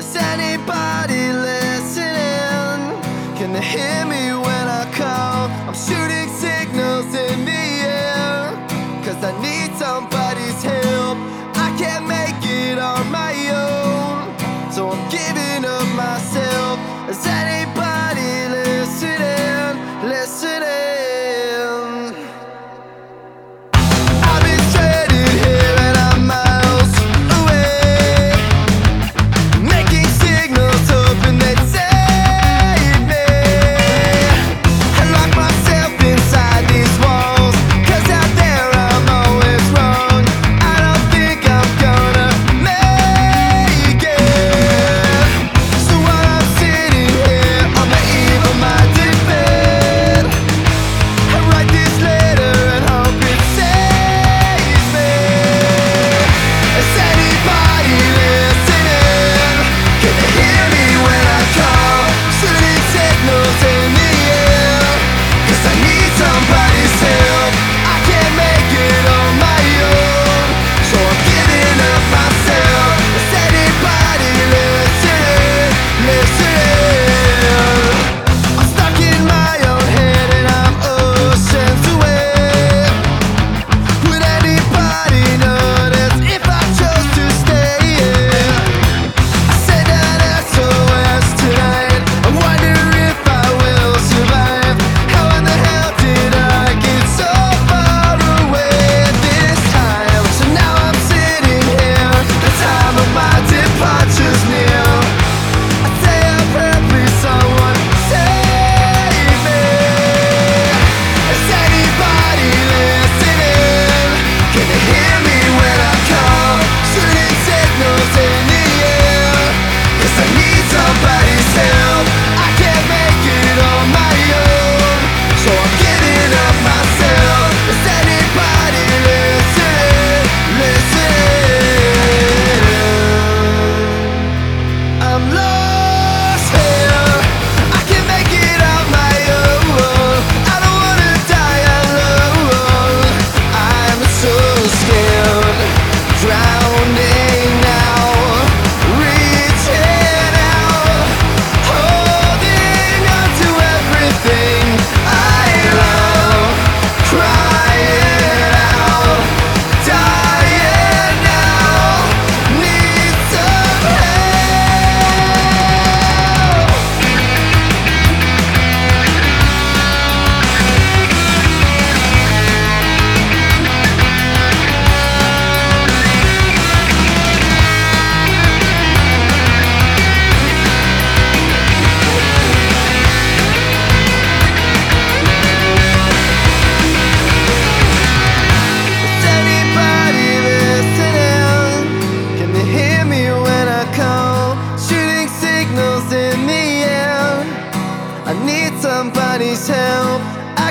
Is anybody listening? Can they hear me when I call? I'm shooting signals in the air. Cause I need somebody's help. I can't make it on my own. So I'm giving.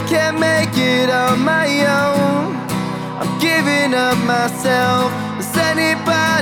can't make it on my own. I'm giving up myself. Does anybody?